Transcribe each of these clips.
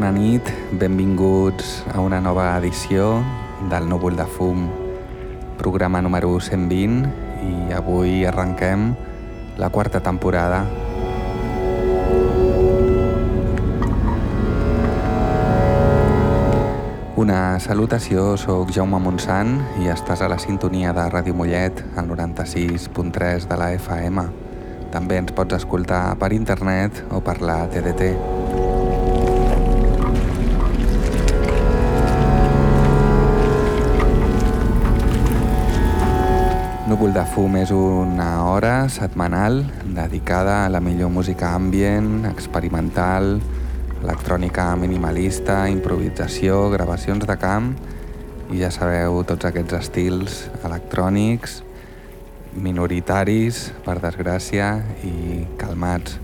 bona nit, benvinguts a una nova edició del Núvol de Fum, programa número 120 i avui arrenquem la quarta temporada. Una salutació, sóc Jaume Montsant i estàs a la sintonia de Ràdio Mollet, al 96.3 de la FM. També ens pots escoltar per internet o per la TDT. Núvol de fum és una hora setmanal dedicada a la millor música ambient, experimental, electrònica minimalista, improvisació, gravacions de camp i ja sabeu tots aquests estils electrònics, minoritaris, per desgràcia, i calmats.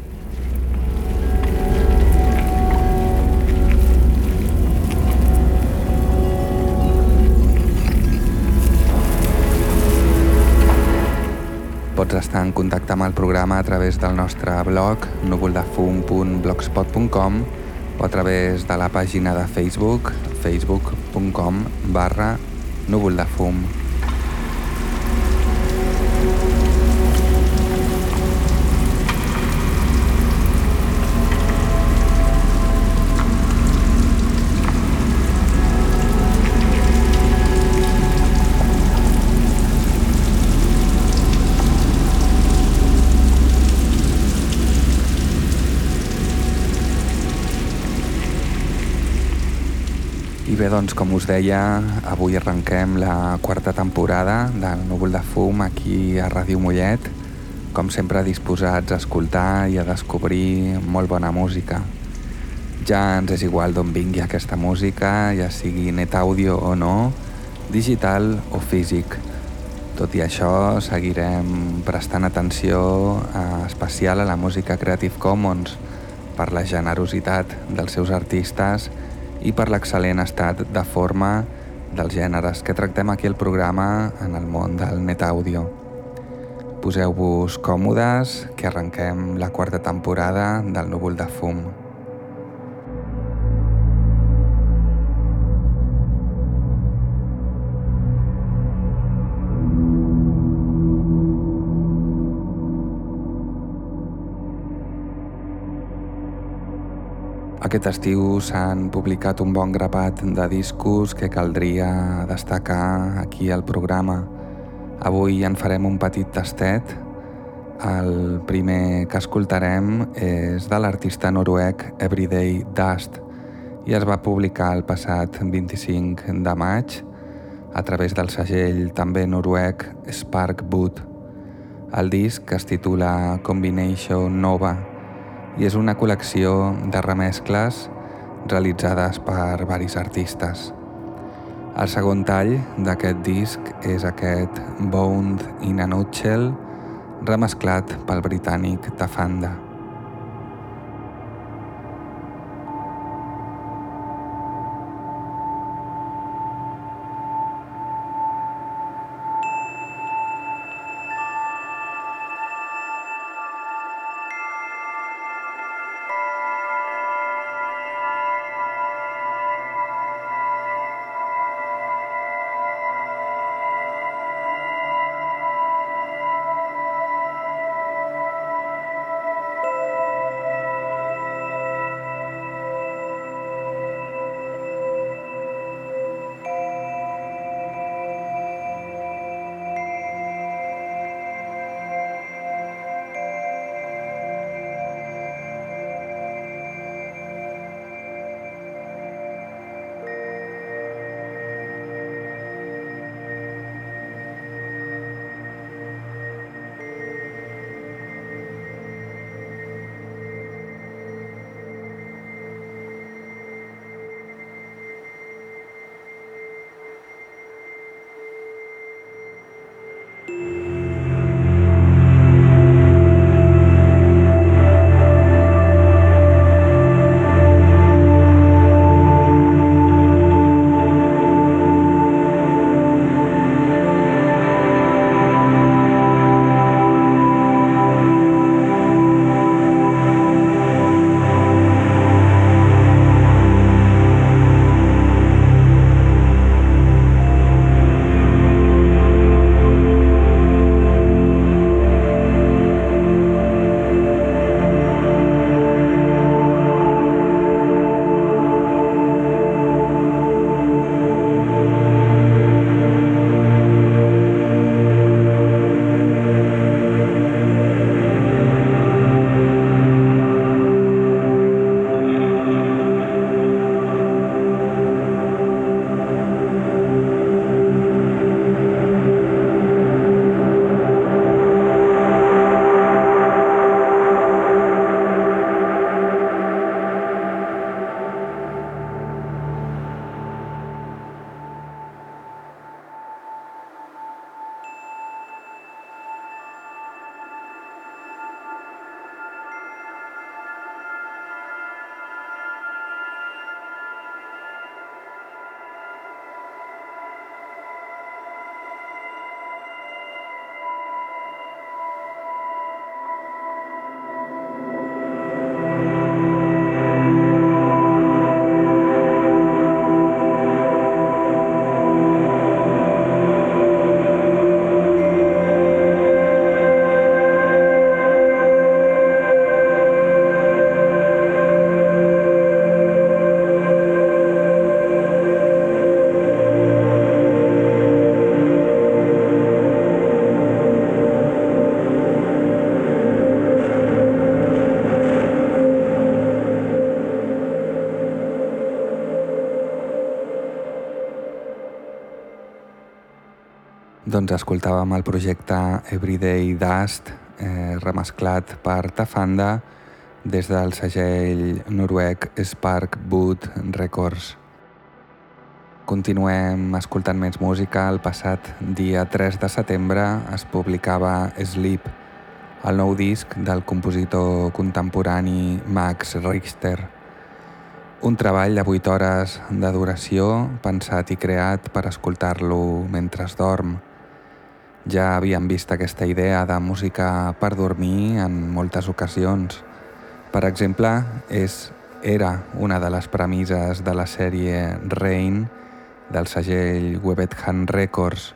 Pots estar en contacte amb el programa a través del nostre blog núvoldefum.blogspot.com o a través de la pàgina de Facebook facebook.com barra bé, doncs, com us deia, avui arrenquem la quarta temporada del Núvol de Fum aquí a Ràdio Mollet, com sempre disposats a escoltar i a descobrir molt bona música. Ja ens és igual d'on vingui aquesta música, ja sigui net àudio o no, digital o físic. Tot i això, seguirem prestant atenció especial a la música Creative Commons per la generositat dels seus artistes i i per l'excel·lent estat de forma dels gèneres que tractem aquí al programa en el món del net àudio. Poseu-vos còmodes, que arrenquem la quarta temporada del Núvol de Fum. Aquest estiu s'han publicat un bon grapat de discos que caldria destacar aquí al programa. Avui en farem un petit tastet. El primer que escoltarem és de l'artista noruec Everyday Dust i es va publicar el passat 25 de maig a través del segell també noruec Spark Boot. El disc es titula Combination Nova i és una col·lecció de remescles realitzades per varis artistes. El segon tall d'aquest disc és aquest Bound in a Nutshell remesclat pel britànic Tafanda. Escoltàvem el projecte Everyday Dust, eh, remesclat per Tafanda des del segell noruec Spark Boot Records. Continuem escoltant més música. El passat dia 3 de setembre es publicava Sleep, el nou disc del compositor contemporani Max Richter. Un treball de 8 hores de duració pensat i creat per escoltar-lo mentre es dorm. Ja havíem vist aquesta idea de música per dormir en moltes ocasions. Per exemple, és, era una de les premisses de la sèrie Rain del segell Webethand Records,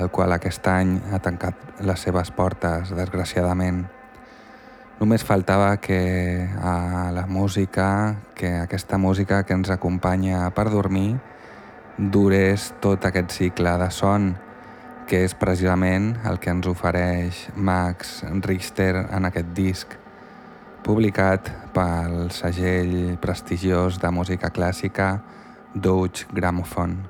el qual aquest any ha tancat les seves portes, desgraciadament. Només faltava que a la música, que aquesta música que ens acompanya per dormir, durés tot aquest cicle de son, que és precisament el que ens ofereix Max Richter en aquest disc, publicat pel segell prestigiós de música clàssica Deutsche Grammophon.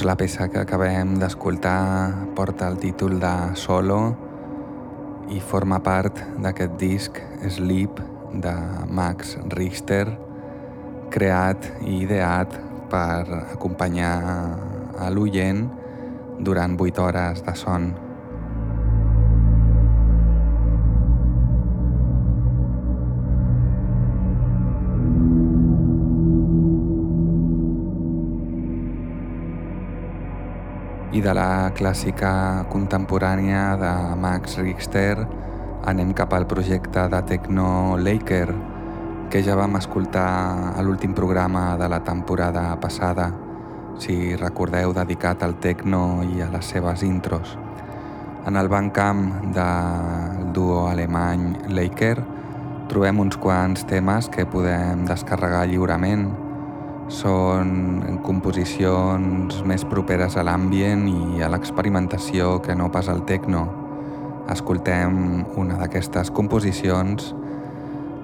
Doncs la peça que acabem d'escoltar porta el títol de Solo i forma part d'aquest disc Sleep de Max Richter, creat i ideat per acompanyar a l'oient durant 8 hores de son. I de la clàssica contemporània de Max Richter anem cap al projecte de Tecno Laker, que ja vam escoltar a l'últim programa de la temporada passada, si recordeu, dedicat al Tecno i a les seves intros. En el bancamp del duo alemany Laker trobem uns quants temes que podem descarregar lliurement, són composicions més properes a l'ambient i a l'experimentació que no pas al techno. Escoltem una d'aquestes composicions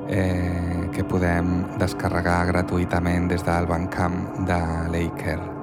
eh, que podem descarregar gratuïtament des del Bandcamp de Laker.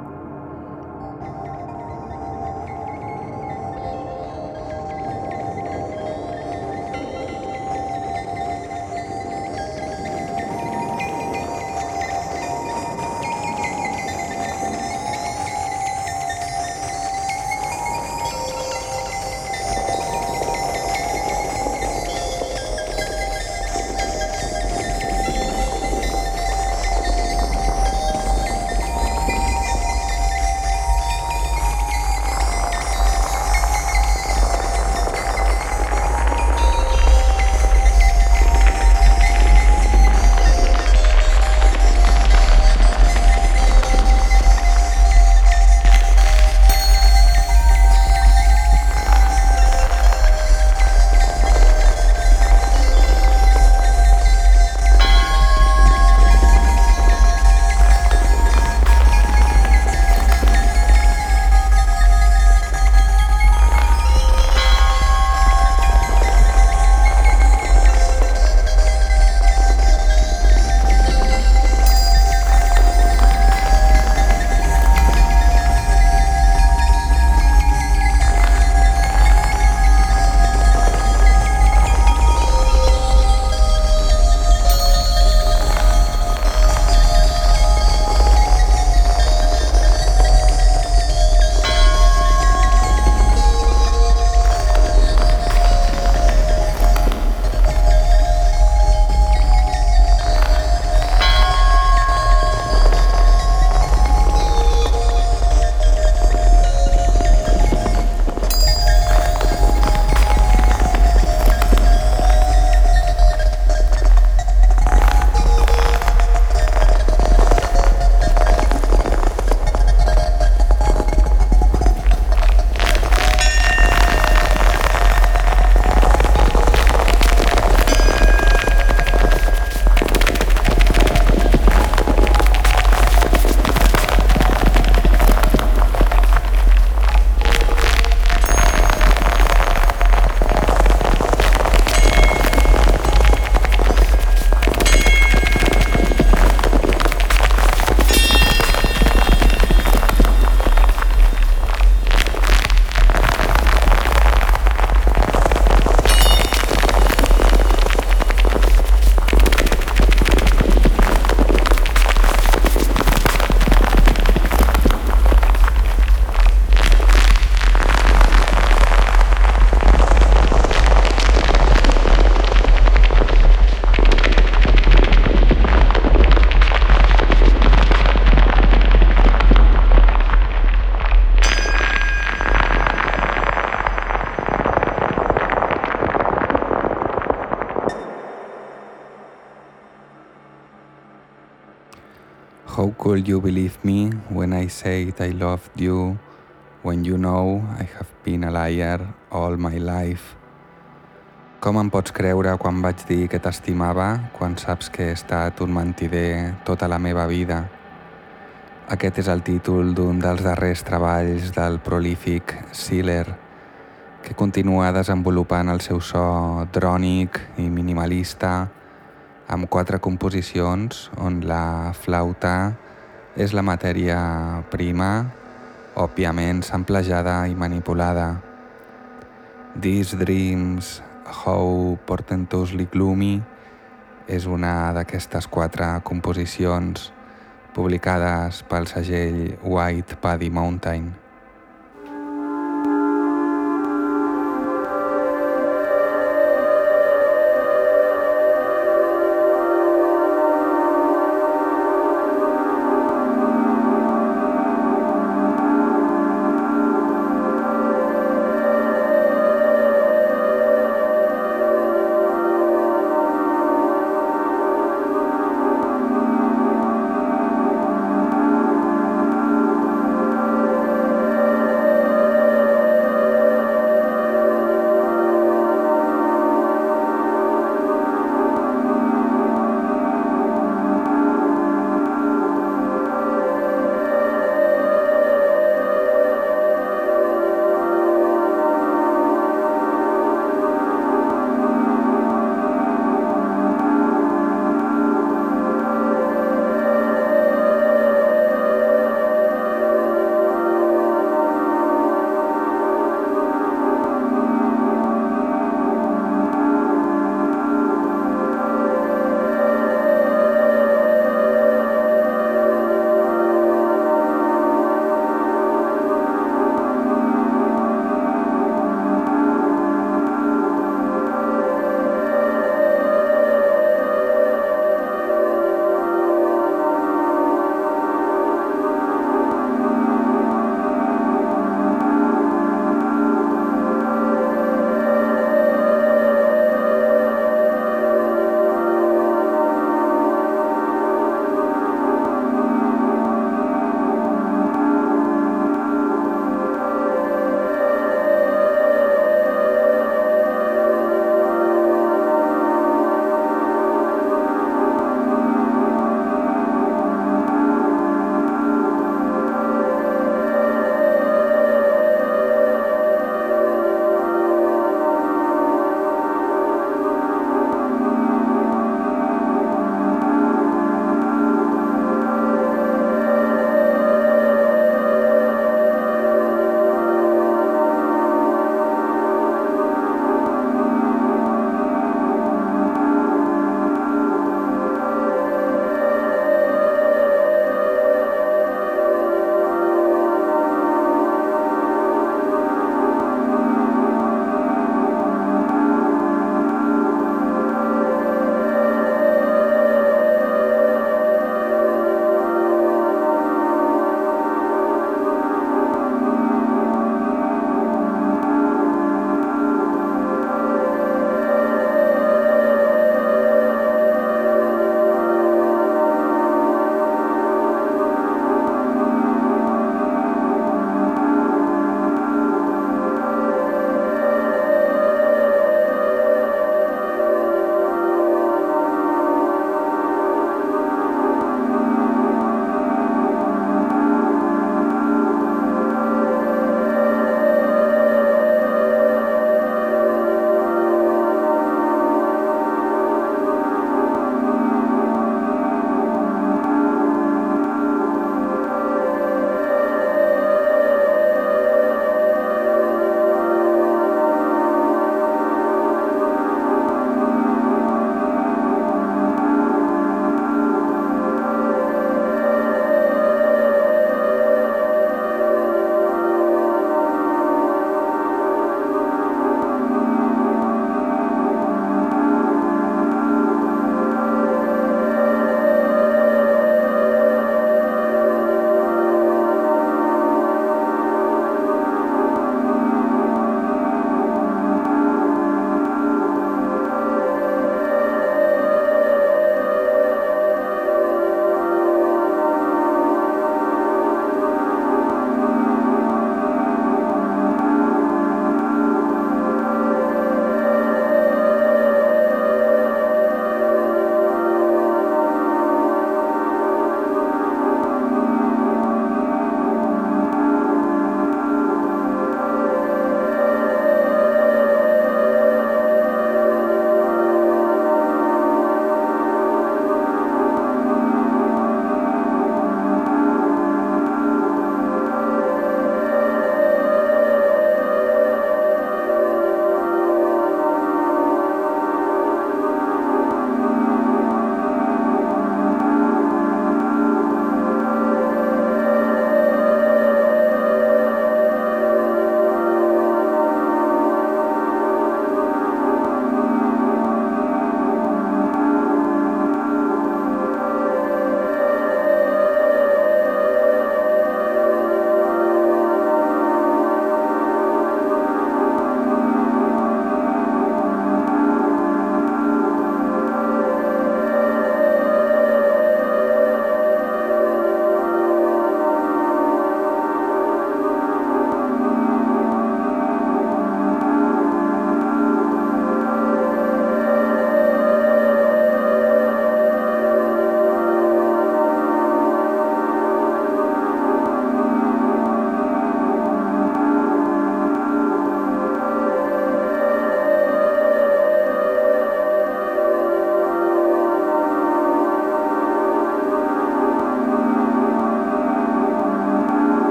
Will you believe me when I say I loved you when you know I have been a liar all my life? Com em pots creure quan vaig dir que t'estimava quan saps que he estat un mentider tota la meva vida? Aquest és el títol d'un dels darrers treballs del prolífic Sealer, que continua desenvolupant el seu so drònic i minimalista amb quatre composicions on la flauta és la matèria prima òbviament samplejada i manipulada. These Dreams, How Portentously Gloomy és una d'aquestes quatre composicions publicades pel segell White Paddy Mountain.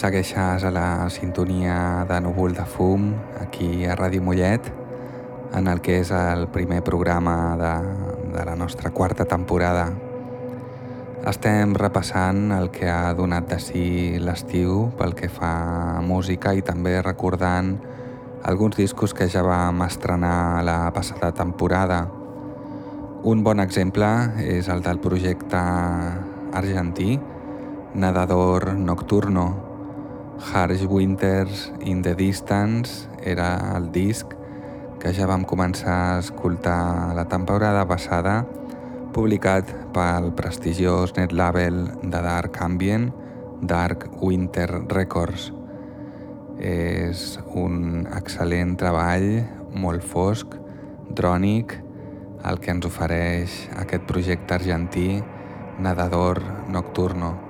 Segueixes a la sintonia de Núvol de Fum, aquí a Ràdio Mollet, en el que és el primer programa de, de la nostra quarta temporada. Estem repassant el que ha donat de si l'estiu pel que fa a música i també recordant alguns discos que ja vam estrenar la passada temporada. Un bon exemple és el del projecte argentí Nadador Nocturno. Harsh Winters in the Distance era el disc que ja vam començar a escoltar la temporada passada, publicat pel prestigiós net label de Dark Ambient, Dark Winter Records. És un excel·lent treball, molt fosc, drònic, el que ens ofereix aquest projecte argentí Nadador Nocturno.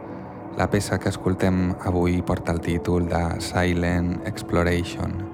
La peça que escoltem avui porta el títol de Silent Exploration.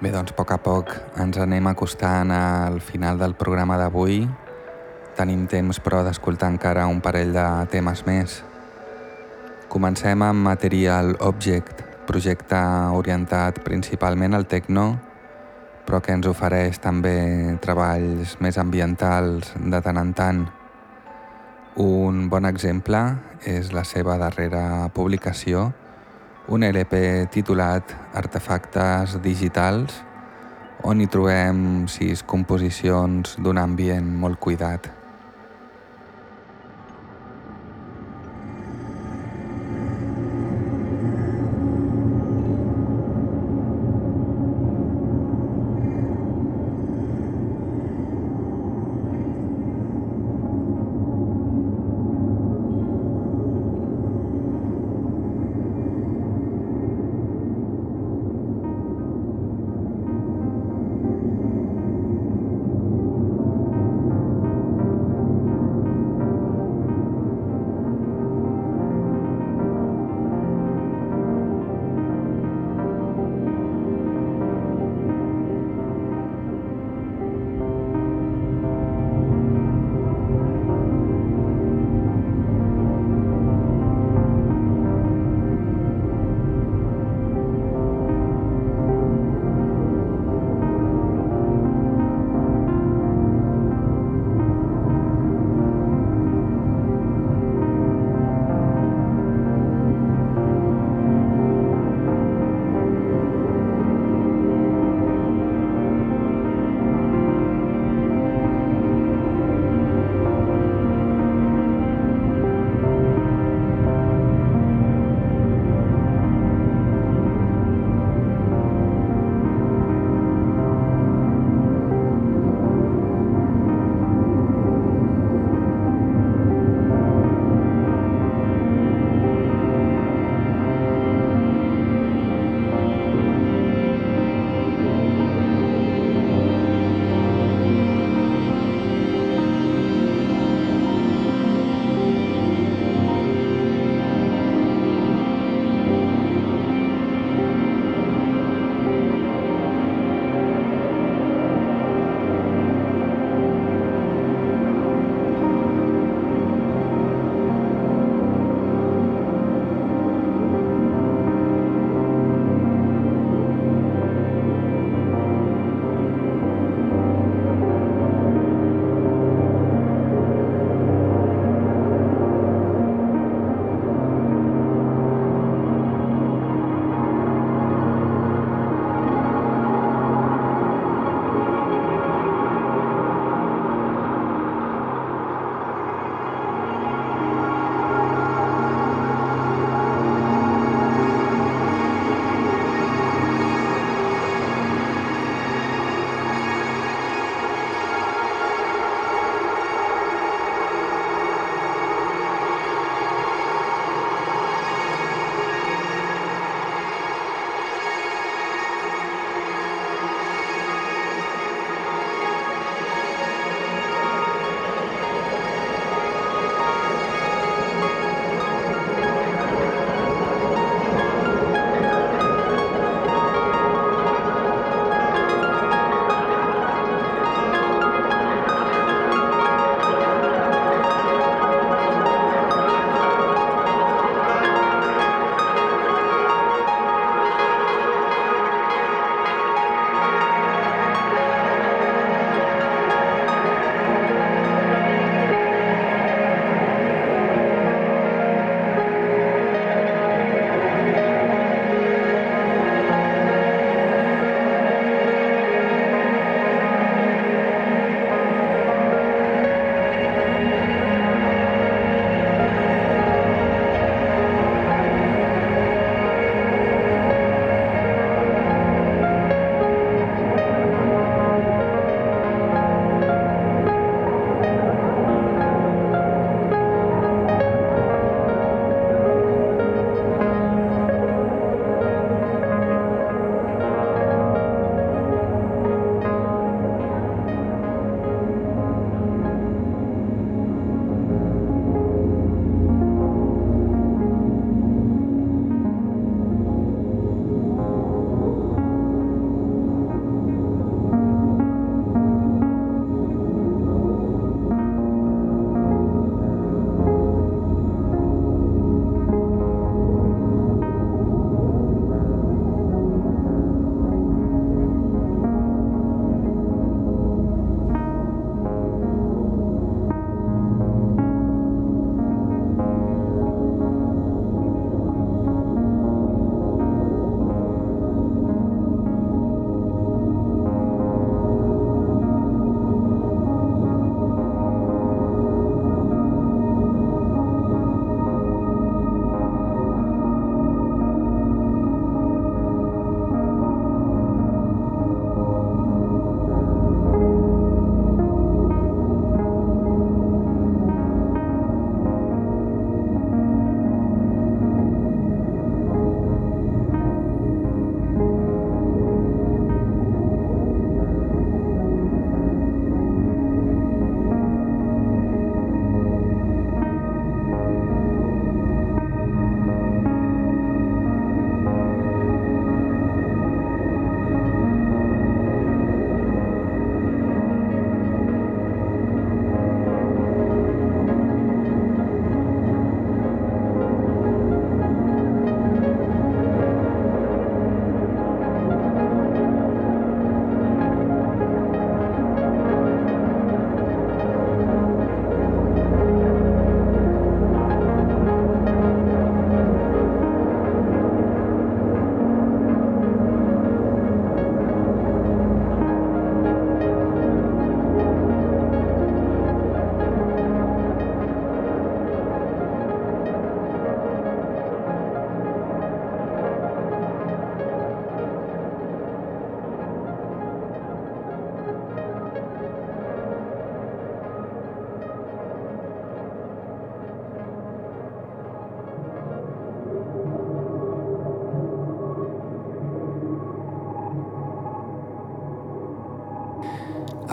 Bé, doncs a poc a poc ens anem acostant al final del programa d'avui. Tenim temps, però, d'escoltar encara un parell de temes més. Comencem amb Material Object, projecte orientat principalment al techno, però que ens ofereix també treballs més ambientals de tant en tant. Un bon exemple és la seva darrera publicació, un LP titulat Artefactes digitals, on hi trobem sis composicions d'un ambient molt cuidat.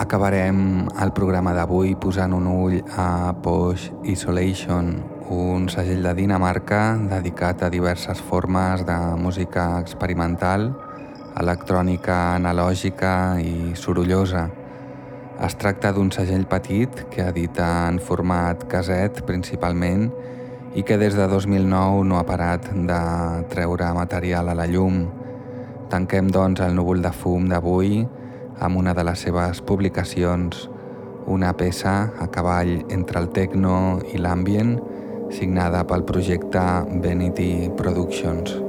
Acabarem el programa d'avui posant un ull a Posh Isolation, un segell de Dinamarca dedicat a diverses formes de música experimental, electrònica analògica i sorollosa. Es tracta d'un segell petit que edita en format caset principalment i que des de 2009 no ha parat de treure material a la llum. Tanquem doncs el núvol de fum d'avui una de les seves publicacions, una peça a cavall entre el techno i l'ambient, signada pel projecte Vanity Productions.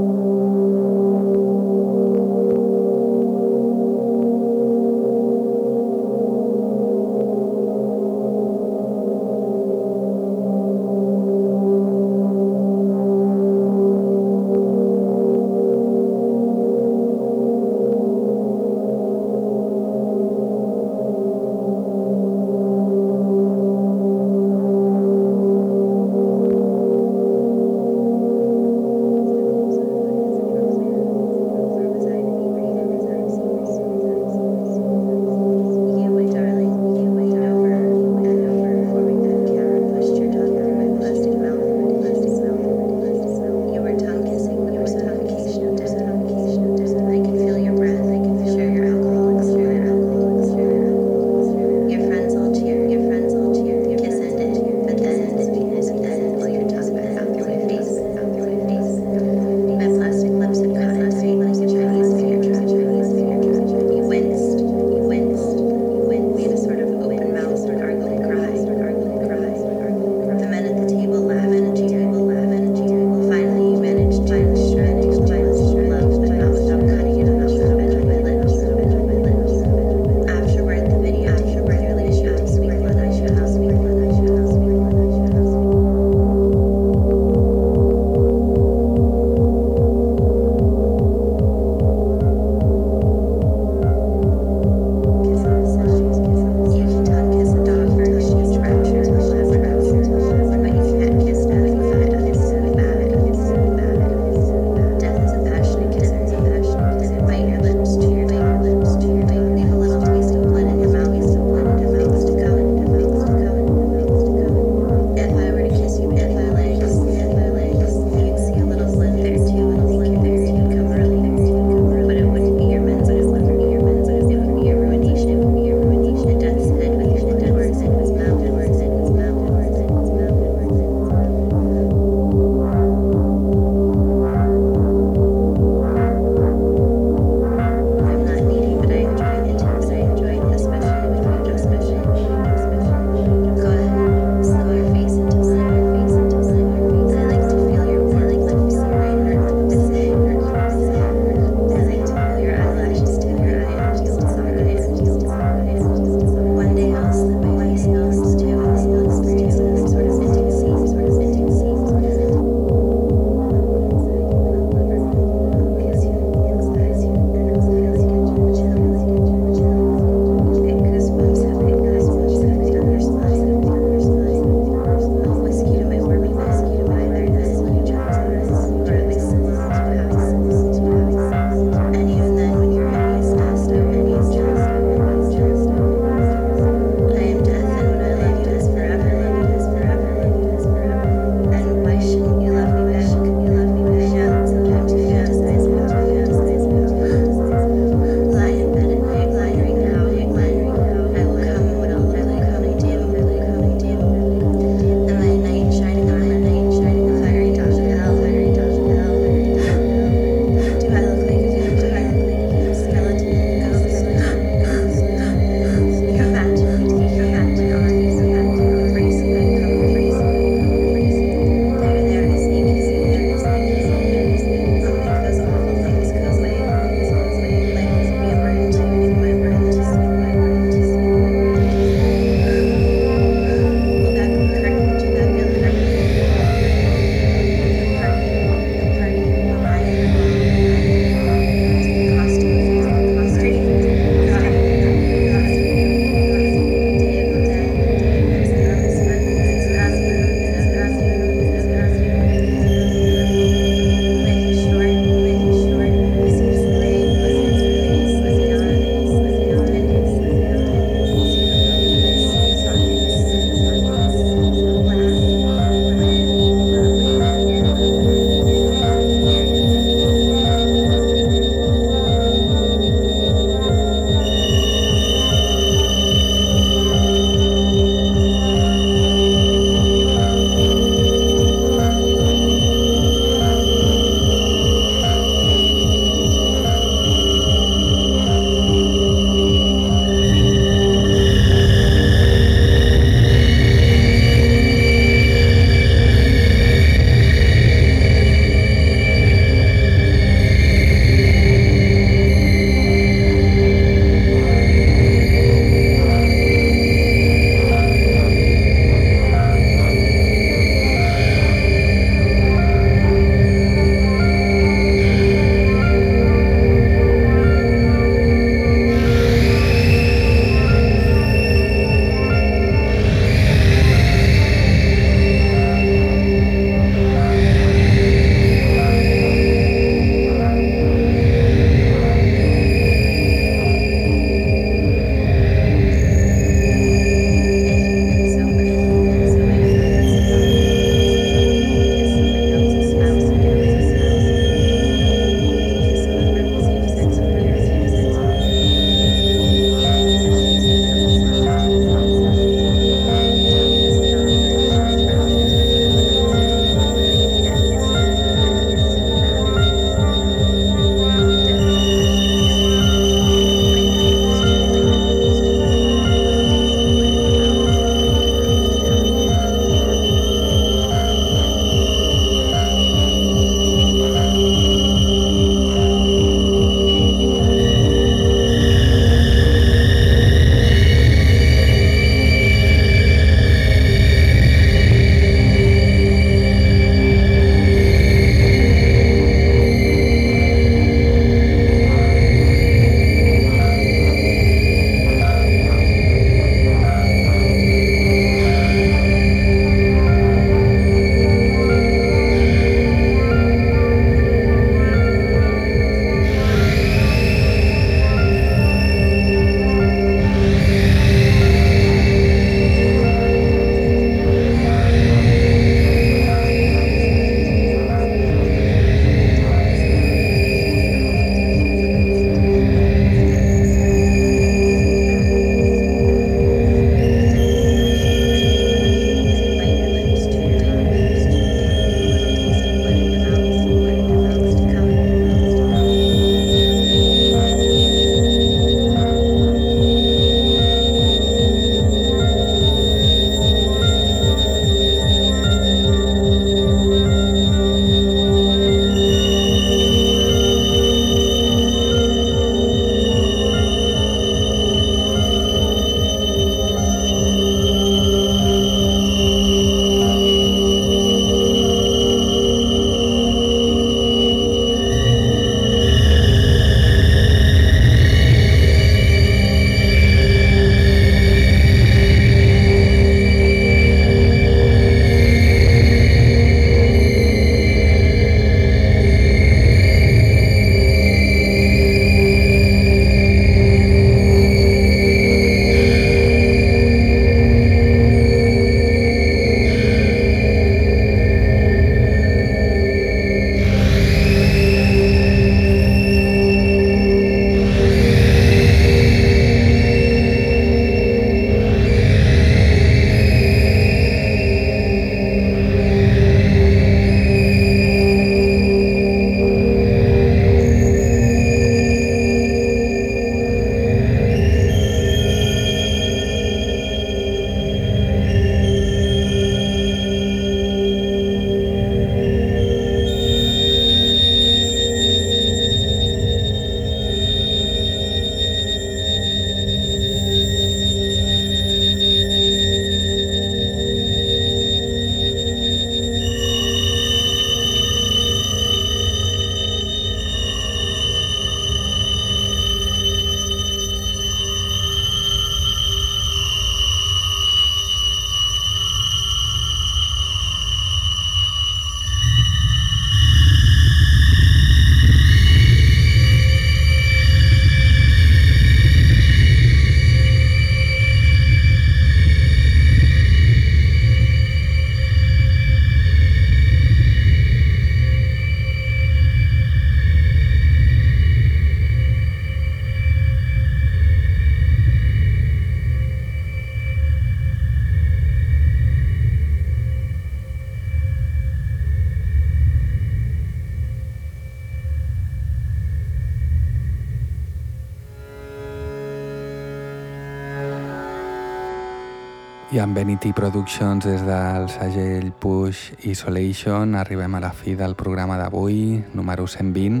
I amb Vanity Productions des del segell Push Isolation arribem a la fi del programa d'avui, número 120,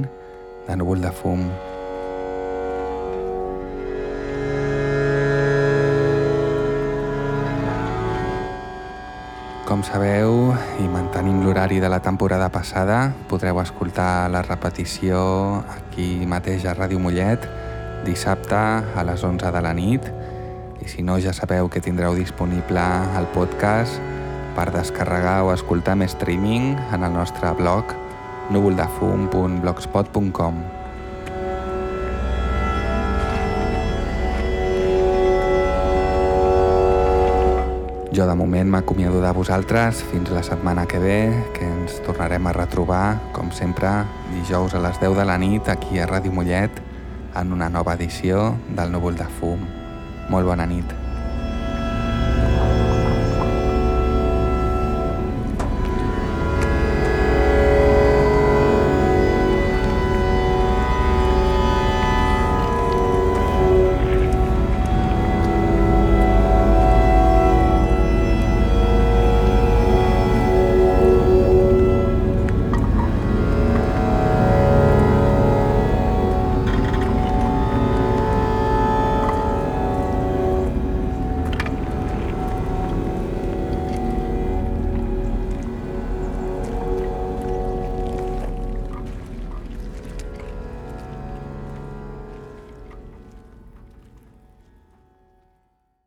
de Núvol de Fum. Com sabeu, i mantenim l'horari de la temporada passada, podreu escoltar la repetició aquí mateix a Ràdio Mollet dissabte a les 11 de la nit i si no ja sabeu que tindreu disponible el podcast per descarregar o escoltar més streaming en el nostre blog núvoldefum.blogspot.com Jo de moment m'acomiado de vosaltres fins la setmana que ve, que ens tornarem a retrobar, com sempre, dijous a les 10 de la nit aquí a Ràdio Mollet en una nova edició del Núvol de Fum. Molt bona nit.